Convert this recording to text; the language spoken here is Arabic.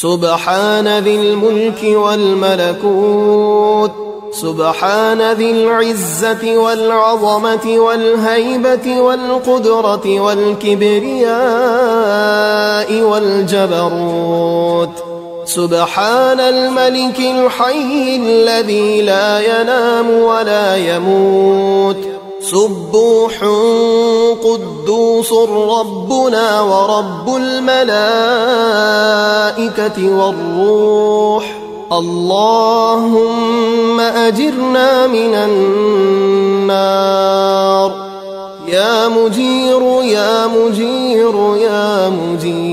سبحان ذي الملك والملكوت سبحان ذي العزة والعظمة والهيبة والقدرة والكبرياء والجبروت سبحان الملك الحي الذي لا ينام ولا يموت. سبوح قدوس ربنا ورب الملائكة والروح. اللهم أجرنا من النار. يا مجير يا مجير يا مجير.